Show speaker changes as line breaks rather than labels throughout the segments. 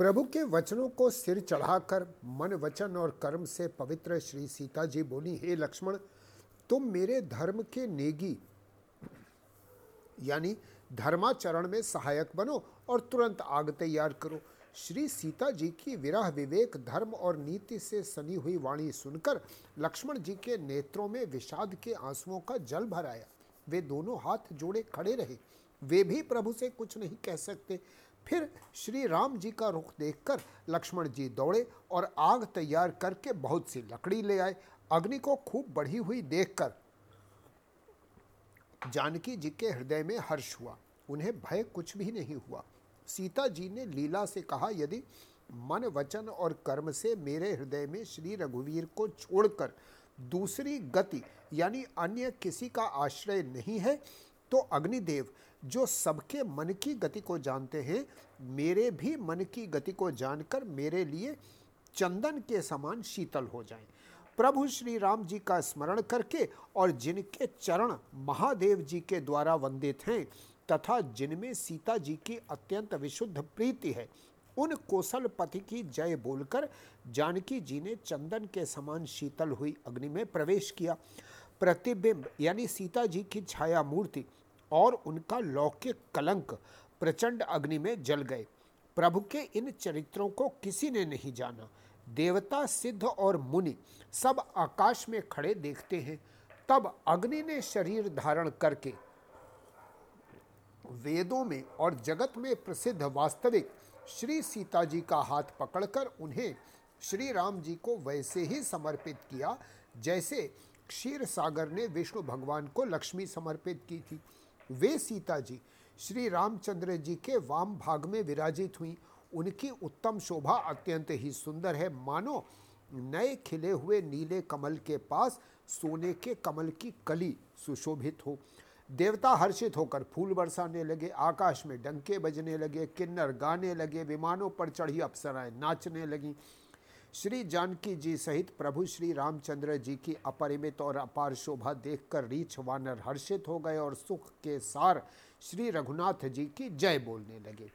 प्रभु के वचनों को सिर चढ़ाकर, मन, वचन और कर्म से पवित्र श्री सीता जी बोली, हे लक्ष्मण, तुम मेरे धर्म के नेगी, यानी धर्माचरण में सहायक बनो और तुरंत आग तैयार करो। श्री सीता जी की विरह विवेक, धर्म और नीति से सनी हुई वाणी सुनकर लक्ष्मण जी के नेत्रों में विषाद के आंसुओं का जल भर आया। वे दोनों हाथ जोड़े खड़े रहे। वे भी प्रभु से कुछ नहीं कह सकते। फिर श्री राम जी का रुख देखकर लक्ष्मण जी दौड़े और आग तैयार करके बहुत सी लकड़ी ले आए। अग्नि को खूब बढ़ी हुई देखकर जानकी जी के हृदय में हर्ष हुआ। उन्हें भय कुछ भी नहीं हुआ। सीता जी ने लीला से कहा, यदि मन, वचन और कर्म से मेरे हृदय में श्री रघुवीर को छोड़कर दूसरी गति यानी अन्य किसी का आश्रय नहीं है तो अग्निदेव जो सबके मन की गति को जानते हैं, मेरे भी मन की गति को जानकर मेरे लिए चंदन के समान शीतल हो जाएँ। प्रभु श्री राम जी का स्मरण करके और जिनके चरण महादेव जी के द्वारा वंदित हैं, तथा जिनमें सीता जी की अत्यंत विशुद्ध प्रीति है, उन कौशल पति की जय बोलकर जानकी जी ने चंदन के समान शीतल हुई अग्नि में प्रवेश किया प्रतिबिंब, यानी सीता जी की छाया मूर्ति और उनका लौकिक कलंक प्रचंड अग्नि में जल गए। प्रभु के इन चरित्रों को किसी ने नहीं जाना। देवता, सिद्ध और मुनि सब आकाश में खड़े देखते हैं। तब अग्नि ने शरीर धारण करके वेदों में और जगत में प्रसिद्ध वास्तविक श्री सीता जी का हाथ पकड़कर उन्हें श्री राम जी को वैसे ही समर्पित किया, जैसे क्षीर सागर ने विष्णु भगवान को लक्ष्मी समर्पित की थी। वे सीता जी, श्री रामचंद्र जी के वाम भाग में विराजित हुई। उनकी उत्तम शोभा अत्यंत ही सुंदर है। मानो, नए खिले हुए नीले कमल के पास सोने के कमल की कली सुशोभित हो। देवता हर्षित होकर फूल बरसाने लगे, आकाश में डंके बजने लगे, किन्नर गाने लगे, विमानों पर चढ़ी अप्सराएँ नाचने लगीं। श्री जानकी जी सहित प्रभु श्री रामचंद्र जी की अपरिमित और अपार शोभा देखकर रीछ वानर हर्षित हो गए और सुख के सार श्री रघुनाथ जी की जय बोलने लगे।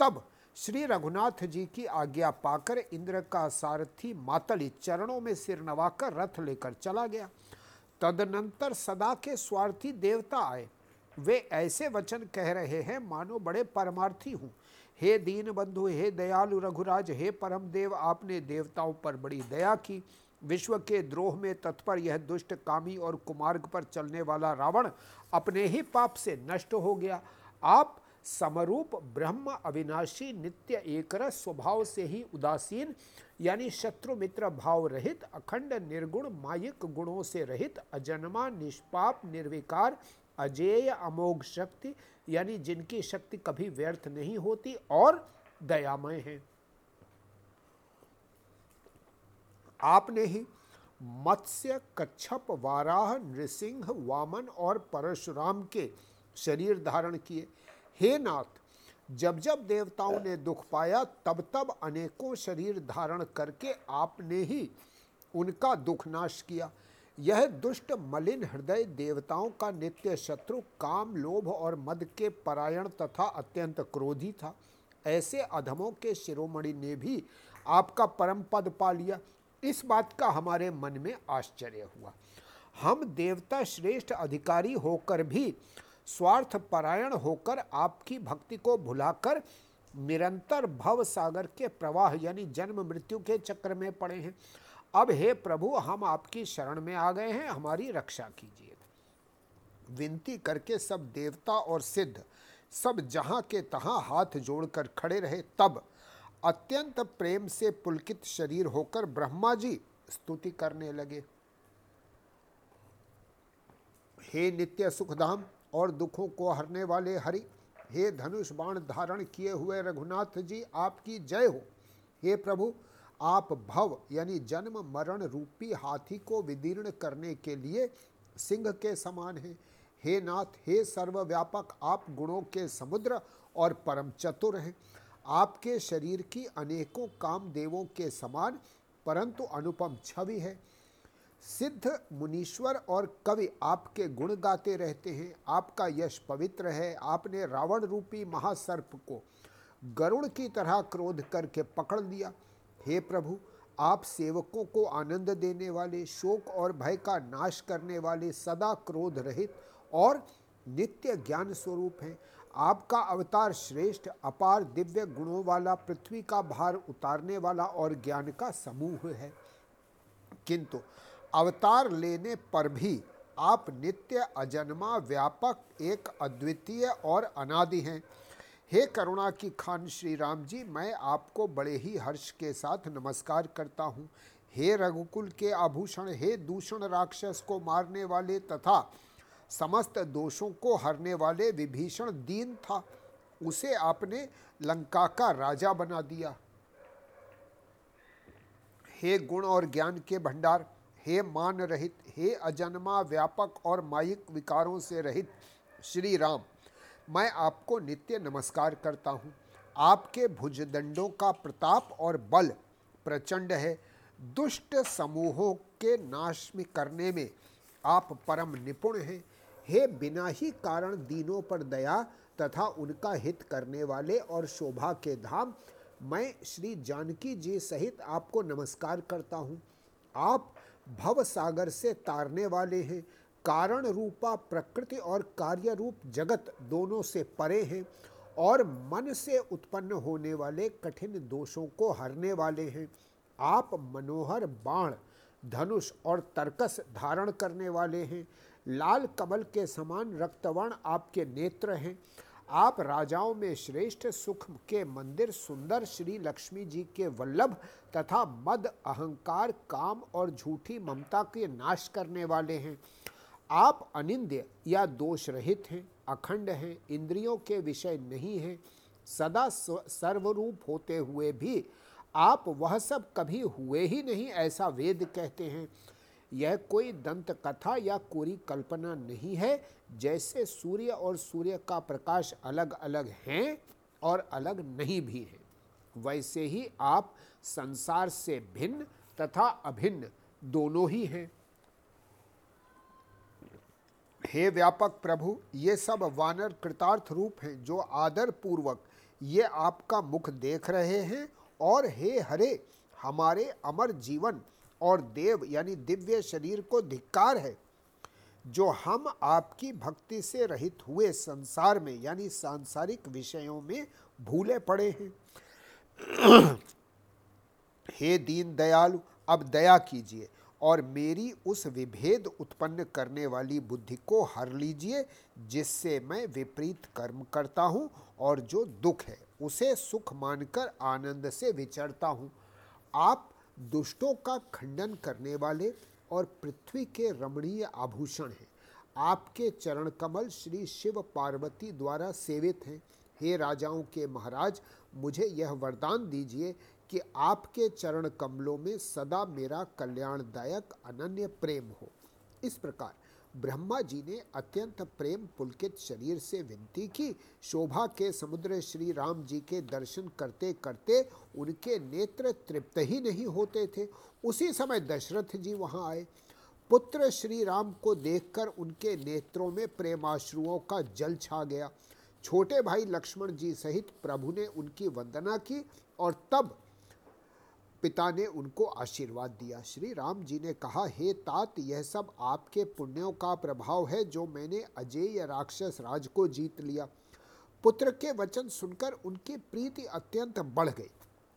तब श्री रघुनाथ जी की आज्ञा पाकर इंद्र का सारथी मातली चरणों में सिर नवाकर रथ लेकर चला गया। तदनंतर सदा के स्वार्थी देवता आए। वे ऐसे वचन कह रहे हैं, मानो बड़े परमार्थी हूँ। हे दीन बंधु, हे दयालु रघुराज, हे परम देव आपने देवताओं पर बड़ी दया की। विश्व के द्रोह में तत्पर यह दुष्ट कामी और कुमार्ग पर चलने वाला रावण अपने ही पाप से नष्ट हो गया। आप समरूप ब्रह्म, अविनाशी, नित्य एकरस, स्वभाव से ही उदासीन, यानी शत्रु मित्र भाव रहित, अखंड निर्गुण मायिक गुणों से रहित, अजन्मा, निष्पाप, निर्विकार, अजेय, अमोघ शक्ति यानी जिनकी शक्ति कभी व्यर्थ नहीं होती और दयामय है। आपने ही मत्स्य, कच्छप, वाराह, नृसिंह, वामन और परशुराम के शरीर धारण किए। हे नाथ, जब जब देवताओं ने दुख पाया, तब तब अनेकों शरीर धारण करके आपने ही उनका दुख नाश किया। यह दुष्ट मलिन हृदय देवताओं का नित्य शत्रु, काम, लोभ और मद के परायण तथा अत्यंत क्रोधी था। ऐसे अधमों के शिरोमणि ने भी आपका परम पद पा लिया। इस बात का हमारे मन में आश्चर्य हुआ। हम देवता श्रेष्ठ अधिकारी होकर भी स्वार्थ परायण होकर आपकी भक्ति को भुलाकर निरंतर भव सागर के प्रवाह यानी जन्म मृत्यु के चक्र में पड़े हैं। अब हे प्रभु, हम आपकी शरण में आ गए हैं, हमारी रक्षा कीजिए। विनती करके सब देवता और सिद्ध, सब जहाँ के तहां हाथ जोड़कर खड़े रहे, तब अत्यंत प्रेम से पुलकित शरीर होकर ब्रह्मा जी स्तुति करने लगे। हे नित्य सुखधाम और दुखों को हरने वाले हरि, हे धनुष बाण धारण किए हुए रघुनाथ जी, आपकी जय हो। हे प्रभु आप भव, यानी जन्म मरण रूपी हाथी को विदीर्ण करने के लिए सिंह के समान हैं। हे नाथ, हे सर्वव्यापक, आप गुणों के समुद्र और परम चतुर हैं। आपके शरीर की अनेकों काम देवों के समान, परंतु अनुपम छवि है। सिद्ध, मुनीश्वर और कवि आपके गुण गाते रहते हैं। आपका यश पवित्र है। आपने रावण रूपी महासर्प को गरुड़ की तरह क्रोध करके पकड़ लिया। हे प्रभु, आप सेवकों को आनंद देने वाले, शोक और भय का नाश करने वाले सदा क्रोध रहित और नित्य ज्ञान स्वरूप हैं। आपका अवतार श्रेष्ठ, अपार दिव्य गुणों वाला, पृथ्वी का भार उतारने वाला और ज्ञान का समूह है। किंतु अवतार लेने पर भी आप नित्य अजन्मा, व्यापक, एक अद्वितीय और अनादि हैं। हे करुणा की खान श्री राम जी, मैं आपको बड़े ही हर्ष के साथ नमस्कार करता हूँ। हे रघुकुल के आभूषण, हे दूषण राक्षस को मारने वाले तथा समस्त दोषों को हरने वाले विभीषण दीन था, उसे आपने लंका का राजा बना दिया। हे गुण और ज्ञान के भंडार, हे मान रहित, हे अजन्मा व्यापक और माइक विकारों से रहित श्री राम मैं आपको नित्य नमस्कार करता हूँ। आपके भुजदंडों का प्रताप और बल प्रचंड है। दुष्ट समूहों के नाश में करने में आप परम निपुण हैं। हे बिना ही कारण दीनों पर दया तथा उनका हित करने वाले और शोभा के धाम, मैं श्री जानकी जी सहित आपको नमस्कार करता हूँ। आप भव सागर से तारने वाले हैं। कारण रूपा प्रकृति और कार्य रूप जगत दोनों से परे हैं और मन से उत्पन्न होने वाले कठिन दोषों को हरने वाले हैं। आप मनोहर बाण, धनुष और तर्कस धारण करने वाले हैं। लाल कमल के समान रक्तवर्ण आपके नेत्र हैं। आप राजाओं में श्रेष्ठ सुख के मंदिर, सुंदर श्री लक्ष्मी जी के वल्लभ तथा मद अहंकार, काम और झूठी ममता के नाश करने वाले हैं। आप अनिंद्य या दोष रहित हैं, अखंड हैं, इंद्रियों के विषय नहीं हैं, सदा सर्वरूप होते हुए भी आप वह सब कभी हुए ही नहीं ऐसा वेद कहते हैं। यह कोई दंत कथा या कोरी कल्पना नहीं है, जैसे सूर्य और सूर्य का प्रकाश अलग अलग हैं और अलग नहीं भी हैं। वैसे ही आप संसार से भिन्न तथा अभिन्न दोनों ही हैं। हे व्यापक प्रभु, ये सब वानर कृतार्थ रूप हैं जो आदर पूर्वक ये आपका मुख देख रहे हैं और हे हरे, हमारे अमर जीवन और देव यानी दिव्य शरीर को धिक्कार है, जो हम आपकी भक्ति से रहित हुए संसार में यानी सांसारिक विषयों में भूले पड़े हैं। हे दीन दयालु, अब दया कीजिए। और मेरी उस विभेद उत्पन्न करने वाली बुद्धि को हर लीजिए, जिससे मैं विपरीत कर्म करता हूँ और जो दुख है, उसे सुख मानकर आनंद से विचरता हूँ। आप दुष्टों का खंडन करने वाले और पृथ्वी के रमणीय आभूषण हैं। आपके चरण कमल श्री शिव पार्वती द्वारा सेवित हैं। हे राजाओं के महाराज, मुझे यह वरदान दीजिए कि आपके चरण कमलों में सदा मेरा कल्याणदायक अनन्य प्रेम हो। इस प्रकार ब्रह्मा जी ने अत्यंत प्रेम पुलकित शरीर से विनती की। शोभा के समुद्र श्री राम जी के दर्शन करते करते उनके नेत्र तृप्त ही नहीं होते थे। उसी समय दशरथ जी वहाँ आए। पुत्र श्री राम को देखकर उनके नेत्रों में प्रेमाश्रुओं का जल छा गया। छोटे भाई लक्ष्मण जी सहित प्रभु ने उनकी वंदना की और तब पिता ने उनको आशीर्वाद दिया। श्री राम जी ने कहा, हे तात, यह सब आपके पुण्यों का प्रभाव है जो मैंने अजय राक्षस राज को जीत लिया। पुत्र के वचन सुनकर उनकी प्रीति अत्यंत बढ़ गई।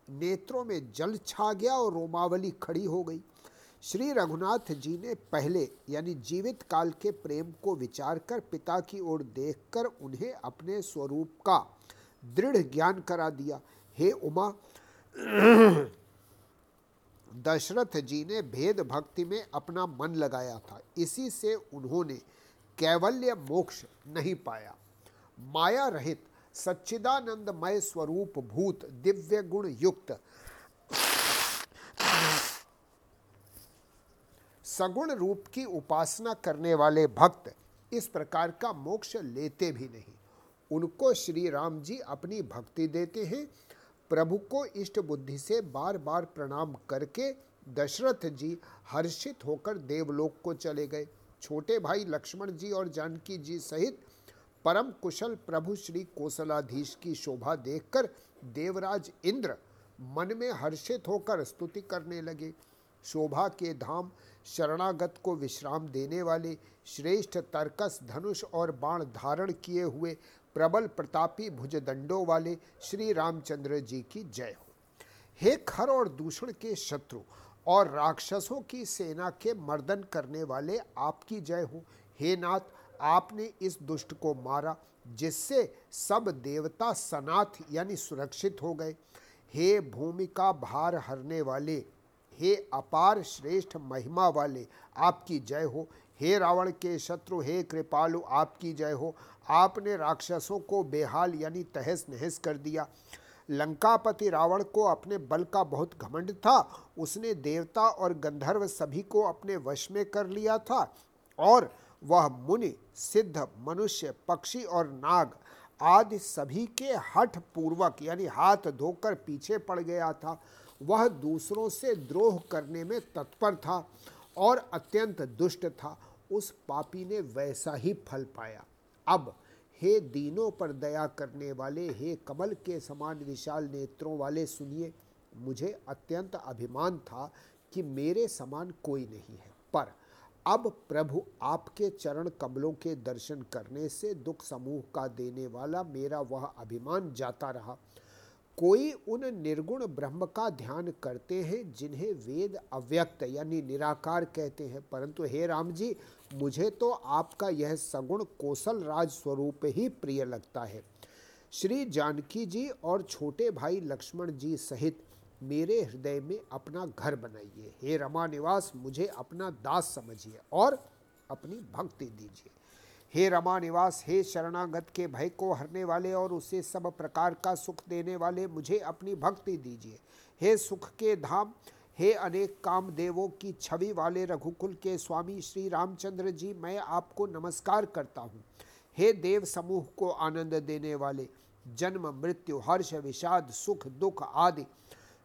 नेत्रों में जल छा गया और रोमावली खड़ी हो गई। श्री रघुनाथ जी ने पहले, यानी जीवित काल के प्रेम को विचार कर पिता की ओर देखकर उन्हें अपने स्वरूप का दृढ़ ज्ञान करा दिया। हे उमा दशरथ जी ने भेद भक्ति में अपना मन लगाया था। इसी से उन्होंने कैवल्य मोक्ष नहीं पाया। माया रहित, सच्चिदानंदमय स्वरूप भूत दिव्य गुण युक्त, सगुण रूप की उपासना करने वाले भक्त इस प्रकार का मोक्ष लेते भी नहीं। उनको श्री राम जी अपनी भक्ति देते हैं प्रभु को इष्ट बुद्धि से बार बार प्रणाम करके दशरथ जी हर्षित होकर देवलोक को चले गए। छोटे भाई लक्ष्मण जी और जानकी जी सहित परम कुशल प्रभु श्री कोसलाधीश की शोभा देखकर देवराज इंद्र मन में हर्षित होकर स्तुति करने लगे। शोभा के धाम शरणागत को विश्राम देने वाले श्रेष्ठ तर्कस धनुष और बाण धारण किए हुए प्रबल प्रतापी भुजदंडों वाले श्री रामचंद्र जी की जय हो। हे खर और दूषण के शत्रु और राक्षसों की सेना के मर्दन करने वाले आपकी जय हो। हे नाथ, आपने इस दुष्ट को मारा, जिससे सब देवता सनाथ यानी सुरक्षित हो गए। हे भूमि का भार हरने वाले, हे अपार श्रेष्ठ महिमा वाले, आपकी जय हो। हे रावण के शत्रु, हे कृपालु, आपकी जय हो। आपने राक्षसों को बेहाल यानी तहस नहस कर दिया। लंकापति रावण को अपने बल का बहुत घमंड था। उसने देवता और गंधर्व सभी को अपने वश में कर लिया था और वह मुनि, सिद्ध, मनुष्य, पक्षी और नाग आदि सभी के हठ पूर्वक यानी हाथ धोकर पीछे पड़ गया था। वह दूसरों से द्रोह करने में तत्पर था और अत्यंत दुष्ट था। उस पापी ने वैसा ही फल पाया। अब हे दीनों पर दया करने वाले, हे कमल के समान विशाल नेत्रों वाले सुनिए, मुझे अत्यंत अभिमान था कि मेरे समान कोई नहीं है। पर अब प्रभु आपके चरण कमलों के दर्शन करने से दुख समूह का देने वाला मेरा वह अभिमान जाता रहा। कोई उन निर्गुण ब्रह्म का ध्यान करते हैं जिन्हें वेद अव्यक्त यानी निराकार कहते हैं। परंतु हे राम जी मुझे तो आपका यह सगुण कौशल राज स्वरूप ही प्रिय लगता है। श्री जानकी जी और छोटे भाई लक्ष्मण जी सहित मेरे हृदय में अपना घर बनाइए। हे रमा निवास, मुझे अपना दास समझिए और अपनी भक्ति दीजिए। हे रमा निवास, हे शरणागत के भय को हरने वाले और उसे सब प्रकार का सुख देने वाले, मुझे अपनी भक्ति दीजिए। हे सुख के धाम हे अनेक काम देवों की छवि वाले रघुकुल के स्वामी श्री रामचंद्र जी, मैं आपको नमस्कार करता हूँ। हे देव समूह को आनंद देने वाले, जन्म, मृत्यु, हर्ष, विषाद, सुख, दुख आदि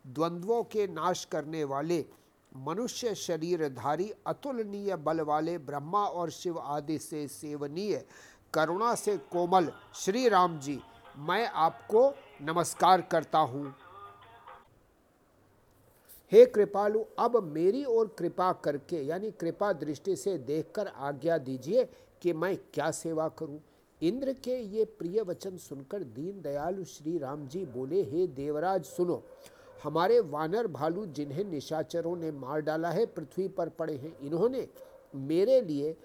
द्वंद्वों के नाश करने वाले, मनुष्य शरीरधारी, अतुलनीय बल वाले ब्रह्मा और शिव आदि से सेवनीय, करुणा से कोमल श्री राम जी, मैं आपको नमस्कार करता हूँ। हे कृपालु, अब मेरी ओर कृपा करके, यानी कृपा दृष्टि से देखकर आज्ञा दीजिए कि मैं क्या सेवा करूँ। इंद्र के ये प्रिय वचन सुनकर दीन दयालु श्री राम जी बोले, हे देवराज, सुनो। हमारे वानर भालू जिन्हें निशाचरों ने मार डाला है, पृथ्वी पर पड़े हैं, इन्होंने मेरे लिए,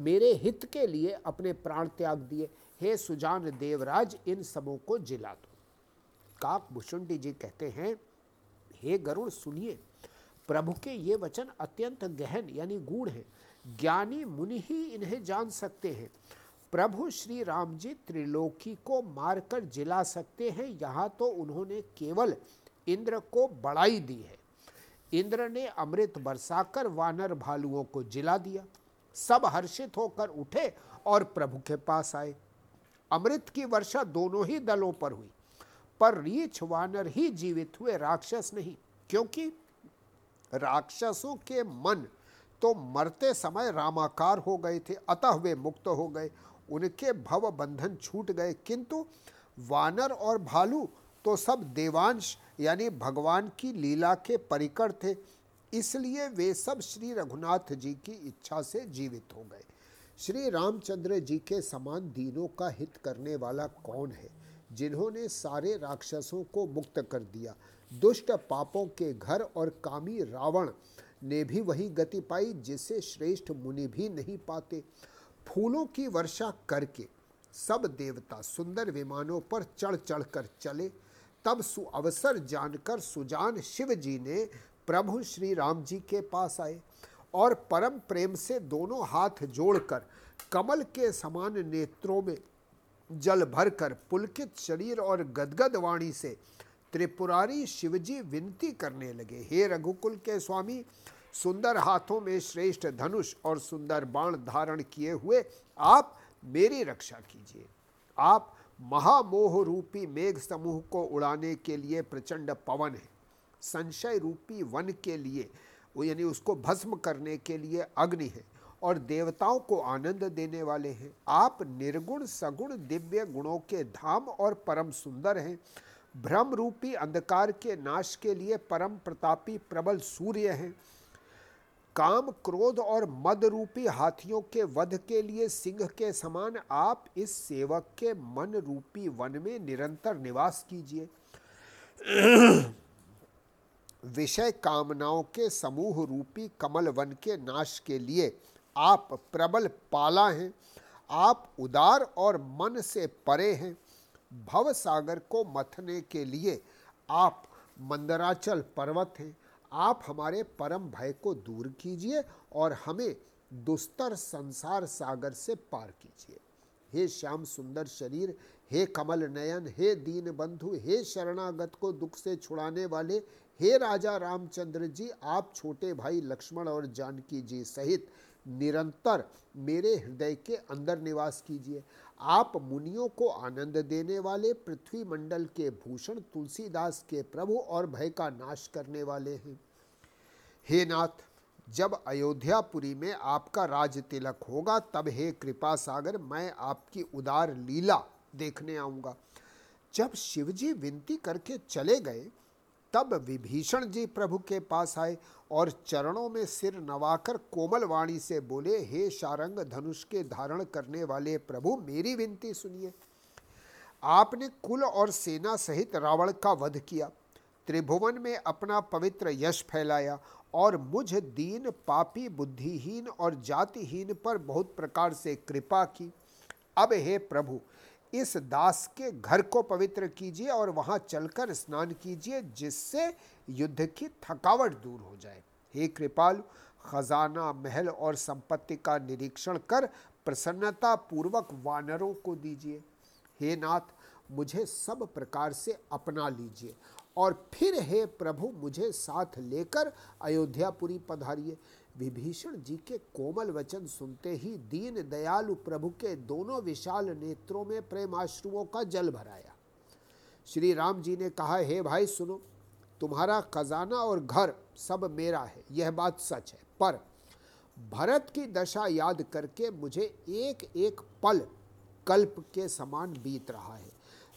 मेरे हित के लिए अपने प्राण त्याग दिए। हे सुजान देवराज, इन सबों को जिला दो। काक भुषुंडी जी कहते हैं हे गरुड़, सुनिए। प्रभु के ये वचन अत्यंत गहन, यानी गूढ़ है। ज्ञानी मुनि ही इन्हें जान सकते हैं। प्रभु श्री राम जी त्रिलोकी को मारकर जिला सकते हैं, यहाँ तो उन्होंने केवल इंद्र को बढ़ाई दी है। इंद्र ने अमृत बरसाकर वानर भालुओं को जिला दिया। सब हर्षित होकर उठे और प्रभु के पास आए। अमृत की वर्षा दोनों ही दलों पर हुई। पर रीछ वानर ही जीवित हुए राक्षस नहीं, क्योंकि राक्षसों के मन तो मरते समय रामाकार हो गए थे, अतः वे मुक्त हो गए। उनके भव बंधन छूट गए, किंतु वानर और भालू तो सब देवांश, यानी भगवान की लीला के परिकर थे। इसलिए वे सब श्री रघुनाथ जी की इच्छा से जीवित हो गए। श्री रामचंद्र जी के समान दीनों का हित करने वाला कौन है? जिन्होंने सारे राक्षसों को मुक्त कर दिया। दुष्ट पापों के घर और कामी रावण ने भी वही गति पाई, जिसे श्रेष्ठ मुनि भी नहीं पाते। फूलों की वर्षा करके सब देवता सुंदर विमानों पर चढ़ चढ़कर चले। तब सुअवसर जानकर सुजान शिव जी ने प्रभु श्री राम जी के पास आए और परम प्रेम से दोनों हाथ जोड़कर कमल के समान नेत्रों में जल भरकर पुलकित शरीर और गदगद वाणी से त्रिपुरारी शिवजी विनती करने लगे। हे रघुकुल के स्वामी, सुंदर हाथों में श्रेष्ठ धनुष और सुंदर बाण धारण किए हुए आप मेरी रक्षा कीजिए। आप महामोह रूपी मेघ समूह को उड़ाने के लिए प्रचंड पवन है। संशय रूपी वन के लिए, यानी उसको भस्म करने के लिए अग्नि है। और देवताओं को आनंद देने वाले हैं। आप निर्गुण, सगुण, दिव्य गुणों के धाम और परम सुंदर हैं। भ्रम रूपी अंधकार के नाश के लिए परम प्रतापी प्रबल सूर्य हैं। काम क्रोध और मद रूपी हाथियों के वध के लिए सिंह के समान आप इस सेवक के मन रूपी वन में निरंतर निवास कीजिए। विषय कामनाओं के समूह रूपी कमल वन के नाश के लिए आप प्रबल पाला हैं, आप उदार और मन से परे हैं। भव सागर को मथने के लिए आप मंदराचल पर्वत हैं। आप हमारे परम भय को दूर कीजिए और हमें दुस्तर संसार सागर से पार कीजिए। हे श्याम सुंदर शरीर, हे कमल नयन, हे दीन बंधु, हे शरणागत को दुख से छुड़ाने वाले, हे राजा रामचंद्र जी, आप छोटे भाई लक्ष्मण और जानकी जी सहित निरंतर मेरे हृदय के अंदर निवास कीजिए। आप मुनियों को आनंद देने वाले, पृथ्वी मंडल के भूषण, तुलसीदास के प्रभु और भय का नाश करने वाले हैं। हे नाथ, जब अयोध्यापुरी में आपका राज तिलक होगा, तब हे कृपा सागर, मैं आपकी उदार लीला देखने आऊँगा। जब शिवजी विनती करके चले गए तब विभीषण जी प्रभु के पास आए और चरणों में सिर नवाकर कोमल वाणी से बोले, हे शारंग धनुष के धारण करने वाले प्रभु, मेरी विनती सुनिए। आपने कुल और सेना सहित रावण का वध किया, त्रिभुवन में अपना पवित्र यश फैलाया और मुझ दीन पापी बुद्धिहीन और जातिहीन पर बहुत प्रकार से कृपा की। अब हे प्रभु इस दास के घर को पवित्र कीजिए और वहाँ चलकर स्नान कीजिए, जिससे युद्ध की थकावट दूर हो जाए। हे कृपालु, खजाना, महल और संपत्ति का निरीक्षण कर प्रसन्नता पूर्वक वानरों को दीजिए। हे नाथ, मुझे सब प्रकार से अपना लीजिए और फिर, हे प्रभु, मुझे साथ लेकर अयोध्यापुरी पधारिए। विभीषण जी के कोमल वचन सुनते ही दीन दयालु प्रभु के दोनों विशाल नेत्रों में प्रेमाश्रुओं का जल भराया। श्री राम जी ने कहा, हे भाई, सुनो, तुम्हारा खजाना और घर सब मेरा है, यह बात सच है। पर भरत की दशा याद करके मुझे एक एक पल कल्प के समान बीत रहा है।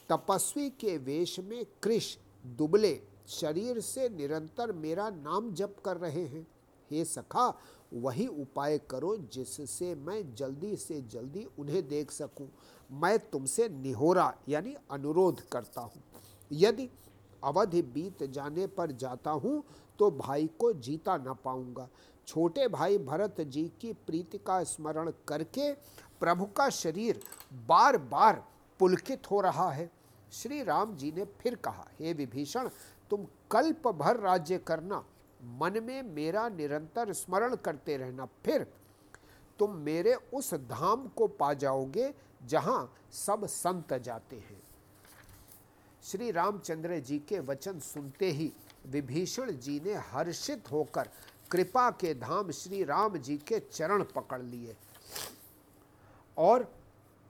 तपस्वी के वेश में कृष दुबले शरीर से निरंतर मेरा नाम जप कर रहे हैं। हे सखा, वही उपाय करो जिससे मैं जल्दी से जल्दी उन्हें देख सकूँ। मैं तुमसे निहोरा, यानी अनुरोध करता हूँ। यदि अवधि बीत जाने पर जाता हूँ तो भाई को जीता न पाऊँगा। छोटे भाई भरत जी की प्रीति का स्मरण करके प्रभु का शरीर बार बार पुलकित हो रहा है। श्री राम जी ने फिर कहा, हे विभीषण, तुम कल्प भर राज्य करना। मन में मेरा निरंतर स्मरण करते रहना। फिर तुम मेरे उस धाम को पा जाओगे जहाँ सब संत जाते हैं। श्री रामचंद्र जी के वचन सुनते ही विभीषण जी ने हर्षित होकर कृपा के धाम श्री राम जी के चरण पकड़ लिए और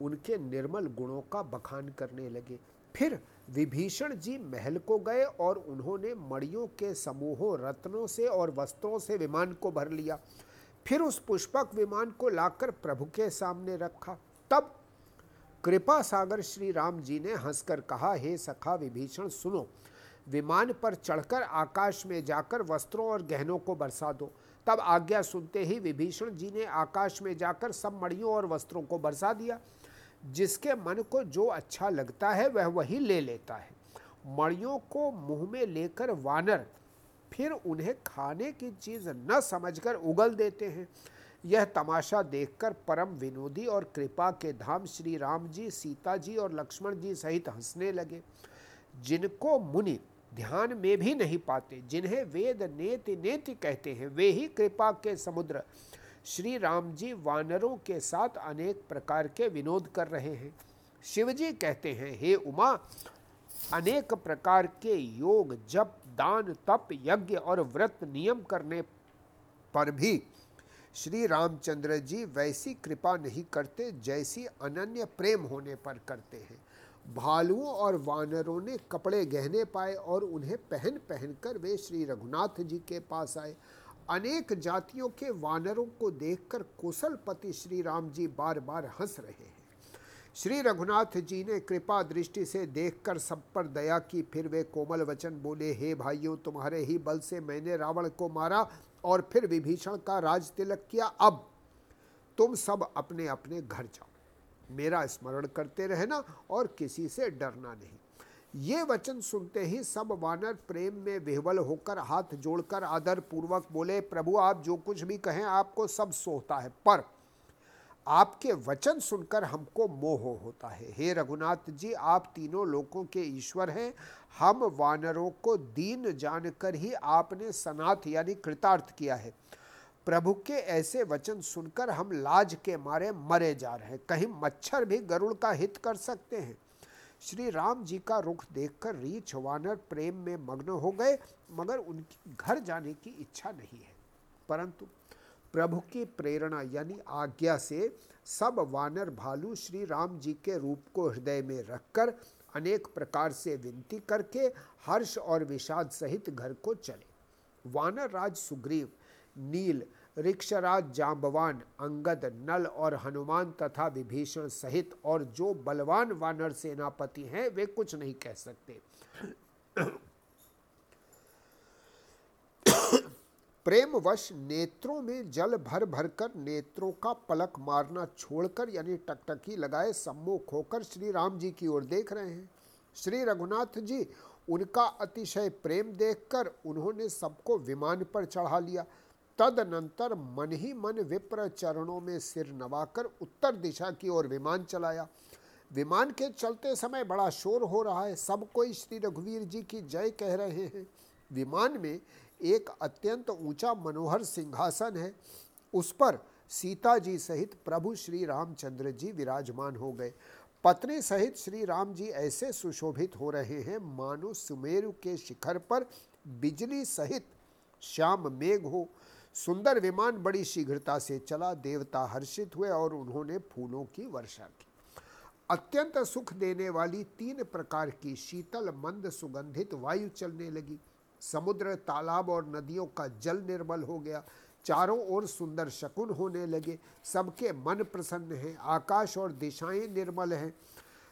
उनके निर्मल गुणों का बखान करने लगे। फिर विभीषण जी महल को गए और उन्होंने मड़ियों के समूहों, रत्नों से और वस्त्रों से विमान को भर लिया। फिर उस पुष्पक विमान को लाकर प्रभु के सामने रखा। तब कृपा सागर श्री राम जी ने हंसकर कहा, हे सखा विभीषण, सुनो। विमान पर चढ़कर आकाश में जाकर वस्त्रों और गहनों को बरसा दो। तब आज्ञा सुनते ही विभीषण जी ने आकाश में जाकर सब मड़ियों और वस्त्रों को बरसा दिया। जिसके मन को जो अच्छा लगता है, वह वही ले लेता है। मणियों को मुँह में लेकर वानर फिर उन्हें खाने की चीज़ न समझकर उगल देते हैं। यह तमाशा देखकर परम विनोदी और कृपा के धाम श्री राम जी, सीता जी और लक्ष्मण जी सहित हंसने लगे। जिनको मुनि ध्यान में भी नहीं पाते, जिन्हें वेद नेति नेति कहते हैं, वे ही कृपा के समुद्र श्री राम जी वानरों के साथ अनेक प्रकार के विनोद कर रहे हैं। शिवजी कहते हैं, हे उमा, अनेक प्रकार के योग, जप, दान, तप, यज्ञ और व्रत नियम करने पर भी श्री रामचंद्र जी वैसी कृपा नहीं करते, जैसी अनन्य प्रेम होने पर करते हैं। भालुओं और वानरों ने कपड़े गहने पाए और उन्हें पहन पहनकर वे श्री रघुनाथ जी के पास आए। अनेक जातियों के वानरों को देखकर कुशलपति श्री राम जी बार बार हंस रहे हैं। श्री रघुनाथ जी ने कृपा दृष्टि से देखकर सब पर दया की। फिर वे कोमल वचन बोले, हे भाइयों, तुम्हारे ही बल से मैंने रावण को मारा और फिर विभीषण का राज तिलक किया। अब तुम सब अपने अपने घर जाओ। मेरा स्मरण करते रहना और किसी से डरना नहीं। ये वचन सुनते ही सब वानर प्रेम में विह्वल होकर हाथ जोड़कर आदर पूर्वक बोले, प्रभु, आप जो कुछ भी कहें, आपको सब सोता है, पर आपके वचन सुनकर हमको मोह होता है। हे रघुनाथ जी, आप तीनों लोगों के ईश्वर हैं। हम वानरों को दीन जानकर ही आपने सनाथ यानी कृतार्थ किया है। प्रभु के ऐसे वचन सुनकर हम लाज के मारे मरे जा रहे हैं। कहीं मच्छर भी गरुड़ का हित कर सकते हैं। श्री राम जी का रुख देखकर रीछ वानर प्रेम में मग्न हो गए, मगर उनकी घर जाने की इच्छा नहीं है। परंतु प्रभु की प्रेरणा यानी आज्ञा से सब वानर भालू श्री राम जी के रूप को हृदय में रखकर अनेक प्रकार से विनती करके हर्ष और विषाद सहित घर को चले। वानर राज सुग्रीव, नील ऋक्षराज जाम्बवान अंगद, नल और हनुमान तथा विभीषण सहित और जो बलवान वानर सेनापति हैं, वे कुछ नहीं कह सकते। प्रेमवश नेत्रों में जल भर भर कर नेत्रों का पलक मारना छोड़कर, यानी टकटकी लगाए सम्मुख होकर श्री राम जी की ओर देख रहे हैं। श्री रघुनाथ जी, उनका अतिशय प्रेम देखकर उन्होंने सबको विमान पर चढ़ा लिया। तदनंतर मन ही मन विप्र चरणों में सिर नवाकर उत्तर दिशा की ओर विमान चलाया। विमान के चलते समय बड़ा शोर हो रहा है। सब कोई श्री रघुवीर जी की जय कह रहे हैं। विमान में एक अत्यंत ऊँचा मनोहर सिंहासन है। उस पर सीता जी सहित प्रभु श्री रामचंद्र जी विराजमान हो गए। पत्नी सहित श्री राम जी ऐसे सुशोभित हो रहे हैं। मानो सुमेरु के शिखर पर बिजली सहित श्याम मेघ हो। सुंदर विमान बड़ी शीघ्रता से चला, देवता हर्षित हुए और उन्होंने फूलों की वर्षा की। अत्यंत सुख देने वाली तीन प्रकार की शीतल, मंद, सुगंधित वायु चलने लगी। समुद्र, तालाब और नदियों का जल निर्मल हो गया। चारों ओर सुंदर शकुन होने लगे। सबके मन प्रसन्न हैं, आकाश और दिशाएँ निर्मल हैं।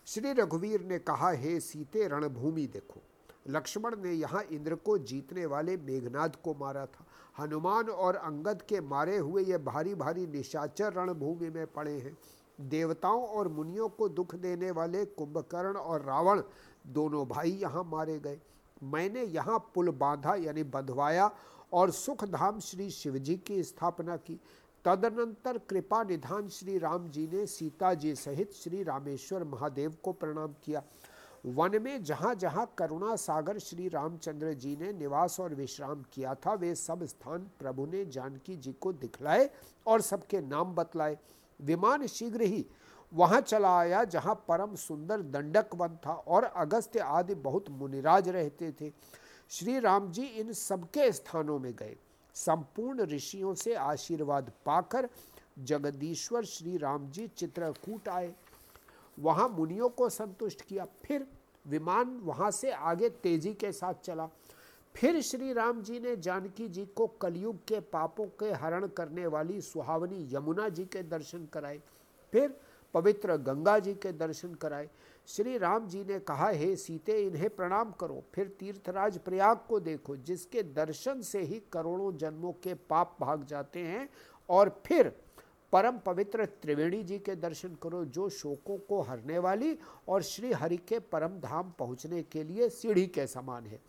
श्री रघुवीर ने कहा, हे सीते, रणभूमि देखो। लक्ष्मण ने यहाँ इंद्र को जीतने वाले मेघनाद को मारा था। हनुमान और अंगद के मारे हुए ये भारी भारी निशाचर रणभूमि में पड़े हैं। देवताओं और मुनियों को दुख देने वाले कुंभकर्ण और रावण दोनों भाई यहाँ मारे गए। मैंने यहाँ पुल बांधा यानी बंधवाया और सुखधाम श्री शिवजी की स्थापना की। तदनंतर कृपा निधान श्री राम जी ने सीता जी सहित श्री रामेश्वर महादेव को प्रणाम किया। वन में जहाँ जहाँ करुणा सागर श्री रामचंद्र जी ने निवास और विश्राम किया था, वे सब स्थान प्रभु ने जानकी जी को दिखलाए और सबके नाम बतलाए। विमान शीघ्र ही वहाँ चला आया, जहाँ परम सुंदर दंडक वन था और अगस्त्य आदि बहुत मुनिराज रहते थे। श्री राम जी इन सबके स्थानों में गए। संपूर्ण ऋषियों से आशीर्वाद पाकर जगदीश्वर श्री राम जी चित्रकूट आए। वहाँ मुनियों को संतुष्ट किया। फिर विमान वहाँ से आगे तेज़ी के साथ चला। फिर श्री राम जी ने जानकी जी को कलयुग के पापों के हरण करने वाली सुहावनी यमुना जी के दर्शन कराए। फिर पवित्र गंगा जी के दर्शन कराए। श्री राम जी ने कहा, हे सीते, इन्हें प्रणाम करो। फिर तीर्थराज प्रयाग को देखो, जिसके दर्शन से ही करोड़ों जन्मों के पाप भाग जाते हैं और फिर परम पवित्र त्रिवेणी जी के दर्शन करो, जो शोकों को हरने वाली और श्री हरि के परम धाम पहुँचने के लिए सीढ़ी के समान है।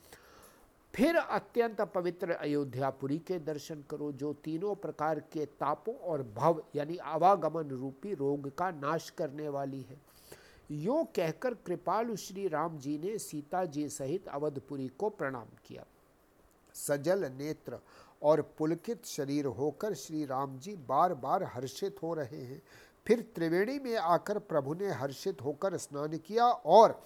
फिर अत्यंत पवित्र अयोध्यापुरी के दर्शन करो, जो तीनों प्रकार के तापों और भव यानी आवागमन रूपी रोग का नाश करने वाली है। यो कहकर कृपालु श्री राम जी ने सीता जी सहित अवधपुरी को प्रणाम किया। सजल नेत्र और पुलकित शरीर होकर श्री राम जी बार बार हर्षित हो रहे हैं। फिर त्रिवेणी में आकर प्रभु ने हर्षित होकर स्नान किया और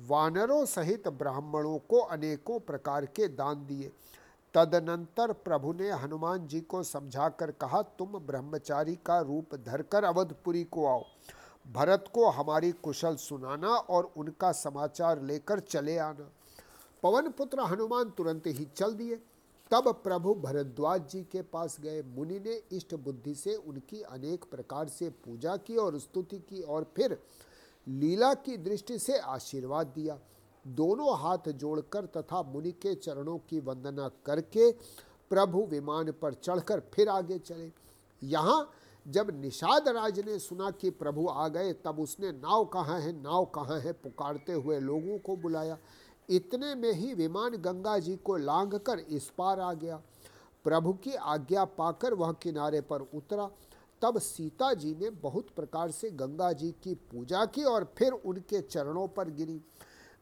वानरों सहित ब्राह्मणों को अनेकों प्रकार के दान दिए। तदनंतर प्रभु ने हनुमान जी को समझाकर कहा, तुम ब्रह्मचारी का रूप धरकर अवधपुरी को आओ। भरत को हमारी कुशल सुनाना और उनका समाचार लेकर चले आना। पवन पुत्र हनुमान तुरंत ही चल दिए। तब प्रभु भरद्वाज जी के पास गए। मुनि ने इष्ट बुद्धि से उनकी अनेक प्रकार से पूजा की और स्तुति की और फिर लीला की दृष्टि से आशीर्वाद दिया। दोनों हाथ जोड़कर तथा मुनि के चरणों की वंदना करके प्रभु विमान पर चढ़कर फिर आगे चले। यहाँ जब निषाद राज ने सुना कि प्रभु आ गए, तब उसने नाव कहाँ है, नाव कहाँ है, पुकारते हुए लोगों को बुलाया। इतने में ही विमान गंगा जी को लांघ कर इस पार आ गया। प्रभु की आज्ञा पाकर वह किनारे पर उतरा। तब सीता जी ने बहुत प्रकार से गंगा जी की पूजा की और फिर उनके चरणों पर गिरी।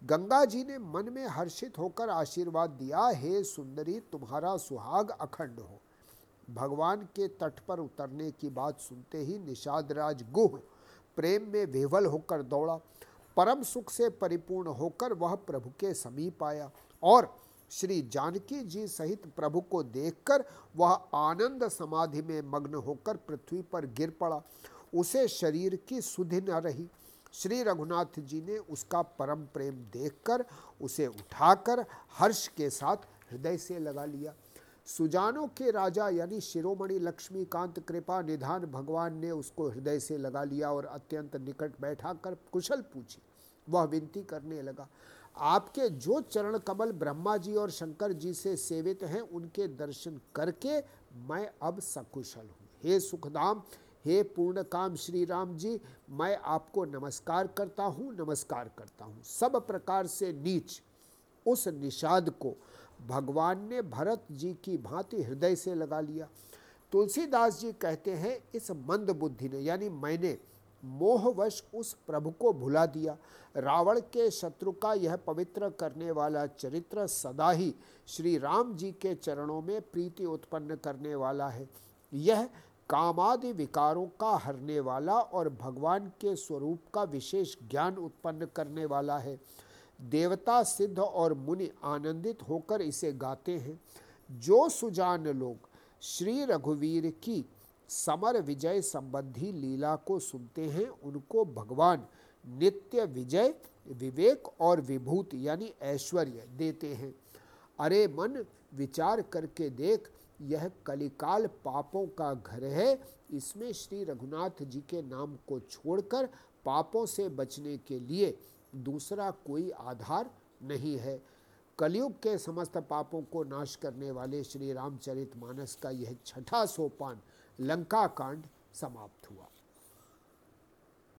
गंगा जी ने मन में हर्षित होकर आशीर्वाद दिया, हे सुंदरी, तुम्हारा सुहाग अखंड हो। भगवान के तट पर उतरने की बात सुनते ही निषाद राज गुह प्रेम में विवल होकर दौड़ा। परम सुख से परिपूर्ण होकर वह प्रभु के समीप आया और श्री जानकी जी सहित प्रभु को देखकर वह आनंद समाधि में मग्न होकर पृथ्वी पर गिर पड़ा। उसे शरीर की सुधि न रही। श्री रघुनाथ जी ने उसका परम प्रेम देखकर उसे उठाकर हर्ष के साथ हृदय से लगा लिया। सुजानों के राजा यानी शिरोमणि लक्ष्मीकांत कृपा निधान भगवान ने उसको हृदय से लगा लिया और अत्यंत निकट बैठा कर कुशल पूछी वह विनती करने लगा। आपके जो चरण कमल ब्रह्मा जी और शंकर जी से सेवित हैं, उनके दर्शन करके मैं अब सकुशल हूँ। हे सुखधाम हे पूर्ण काम श्री राम जी, मैं आपको नमस्कार करता हूँ, नमस्कार करता हूँ। सब प्रकार से नीच उस निषाद को भगवान ने भरत जी की भांति हृदय से लगा लिया। तुलसीदास जी कहते हैं, इस मंद बुद्धि ने, यानी मैंने मोहवश उस प्रभु को भुला दिया। रावण के शत्रु का यह पवित्र करने वाला चरित्र सदा ही श्री राम जी के चरणों में प्रीति उत्पन्न करने वाला है। यह कामादि विकारों का हरने वाला और भगवान के स्वरूप का विशेष ज्ञान उत्पन्न करने वाला है। देवता सिद्ध और मुनि आनंदित होकर इसे गाते हैं। जो सुजान लोग श्री रघुवीर की समर विजय संबंधी लीला को सुनते हैं। उनको भगवान नित्य विजय, विवेक और विभूति यानी ऐश्वर्य देते हैं। अरे मन, विचार करके देख, यह कलिकाल पापों का घर है। इसमें श्री रघुनाथ जी के नाम को छोड़कर पापों से बचने के लिए दूसरा कोई आधार नहीं है। कलयुग के समस्त पापों को नाश करने वाले श्री रामचरित मानस का यह छठा सोपान लंका कांड समाप्त हुआ।